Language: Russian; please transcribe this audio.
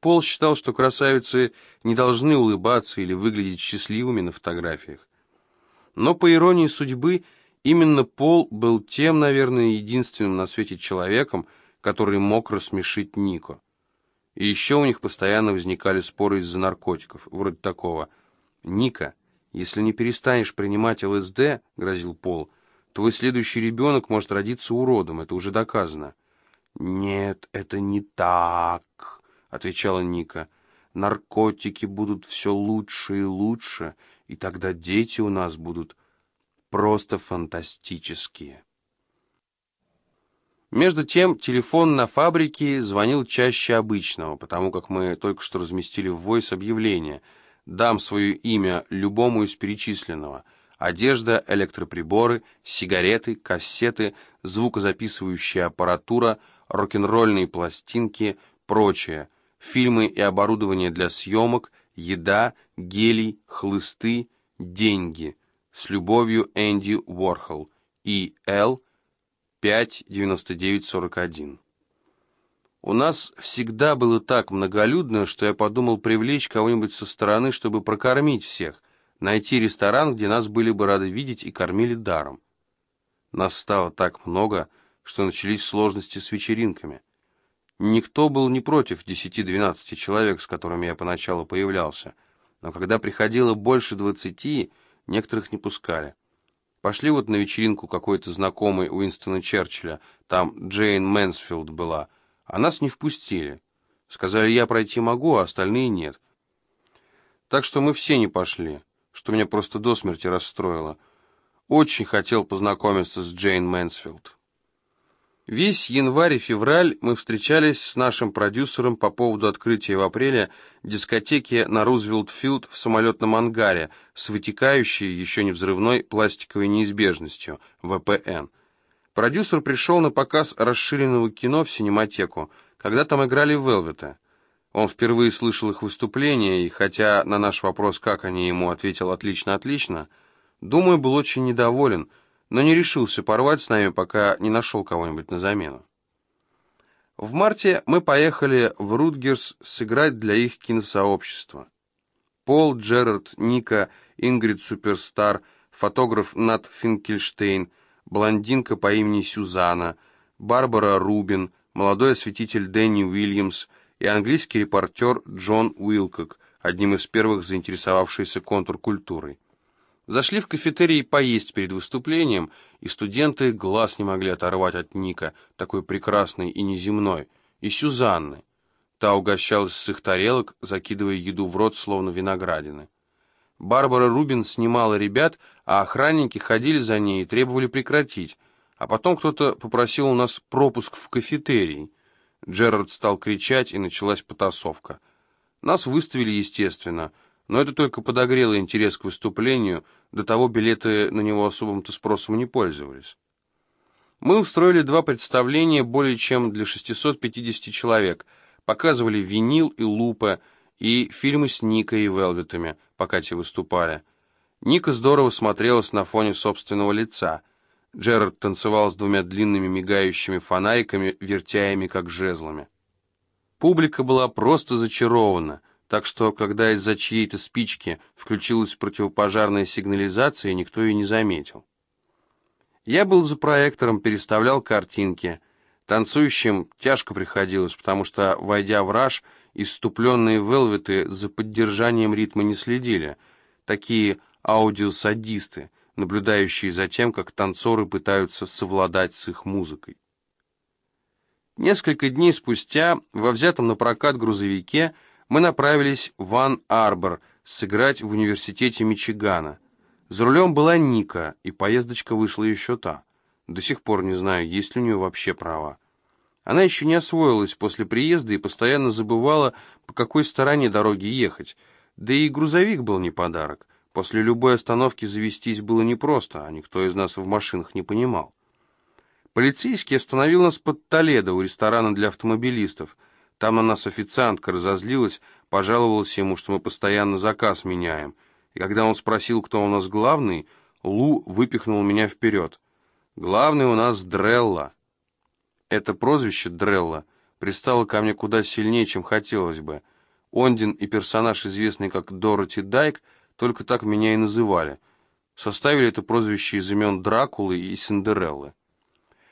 Пол считал, что красавицы не должны улыбаться или выглядеть счастливыми на фотографиях. Но, по иронии судьбы, именно Пол был тем, наверное, единственным на свете человеком, который мог рассмешить Нико. И еще у них постоянно возникали споры из-за наркотиков, вроде такого. «Ника, если не перестанешь принимать ЛСД, — грозил Пол, — твой следующий ребенок может родиться уродом, это уже доказано». «Нет, это не так», — отвечала Ника. «Наркотики будут все лучше и лучше, и тогда дети у нас будут просто фантастические». Между тем, телефон на фабрике звонил чаще обычного, потому как мы только что разместили в Voice объявление «Дам свое имя любому из перечисленного» одежда, электроприборы, сигареты, кассеты, звукозаписывающая аппаратура, рок-н-ролльные пластинки, прочее, фильмы и оборудование для съемок, еда, гелий, хлысты, деньги. С любовью Энди Уорхол. И Л. 59941. У нас всегда было так многолюдно, что я подумал привлечь кого-нибудь со стороны, чтобы прокормить всех, найти ресторан, где нас были бы рады видеть и кормили даром. Нас стало так много, что начались сложности с вечеринками. Никто был не против 10-12 человек, с которыми я поначалу появлялся, но когда приходило больше 20, некоторых не пускали. Пошли вот на вечеринку какой-то знакомый Уинстона Черчилля, там Джейн Мэнсфилд была, а нас не впустили. Сказали, я пройти могу, а остальные нет. Так что мы все не пошли, что меня просто до смерти расстроило. Очень хотел познакомиться с Джейн Мэнсфилд. Весь январь и февраль мы встречались с нашим продюсером по поводу открытия в апреле дискотеки на Рузвельт-Филд в самолетном ангаре с вытекающей, еще не взрывной, пластиковой неизбежностью, ВПН. Продюсер пришел на показ расширенного кино в синематеку, когда там играли Велветы. Он впервые слышал их выступление, и хотя на наш вопрос, как они ему, ответил «отлично-отлично», думаю, был очень недоволен – но не решился порвать с нами, пока не нашел кого-нибудь на замену. В марте мы поехали в Рутгерс сыграть для их киносообщества. Пол, Джерард, Ника, Ингрид Суперстар, фотограф Нат Финкельштейн, блондинка по имени Сюзанна, Барбара Рубин, молодой осветитель Дэнни Уильямс и английский репортер Джон Уилкок, одним из первых заинтересовавшийся контркультурой. Зашли в кафетерий поесть перед выступлением, и студенты глаз не могли оторвать от Ника, такой прекрасной и неземной, и Сюзанны. Та угощалась с их тарелок, закидывая еду в рот, словно виноградины. Барбара Рубин снимала ребят, а охранники ходили за ней и требовали прекратить. А потом кто-то попросил у нас пропуск в кафетерий. Джерард стал кричать, и началась потасовка. Нас выставили, естественно, но это только подогрело интерес к выступлению, до того билеты на него особым-то спросом не пользовались. Мы устроили два представления более чем для 650 человек, показывали винил и лупа, и фильмы с Никой и Велветами, пока те выступали. Ника здорово смотрелась на фоне собственного лица. Джерард танцевал с двумя длинными мигающими фонариками, вертя ими как жезлами. Публика была просто зачарована — так что, когда из-за чьей-то спички включилась противопожарная сигнализация, никто ее не заметил. Я был за проектором, переставлял картинки. Танцующим тяжко приходилось, потому что, войдя в раж, иступленные велветы за поддержанием ритма не следили. Такие аудиосадисты, наблюдающие за тем, как танцоры пытаются совладать с их музыкой. Несколько дней спустя во взятом на прокат грузовике мы направились в Ван-Арбор сыграть в университете Мичигана. За рулем была Ника, и поездочка вышла еще та. До сих пор не знаю, есть ли у нее вообще права. Она еще не освоилась после приезда и постоянно забывала, по какой стороне дороги ехать. Да и грузовик был не подарок. После любой остановки завестись было непросто, а никто из нас в машинах не понимал. Полицейский остановил нас под Толедо у ресторана для автомобилистов – там на нас официантка разозлилась, пожаловалась ему, что мы постоянно заказ меняем. И когда он спросил, кто у нас главный, Лу выпихнул меня вперед. «Главный у нас Дрелла». Это прозвище Дрелла пристала ко мне куда сильнее, чем хотелось бы. Ондин и персонаж, известный как Дороти Дайк, только так меня и называли. Составили это прозвище из имен Дракулы и Синдереллы.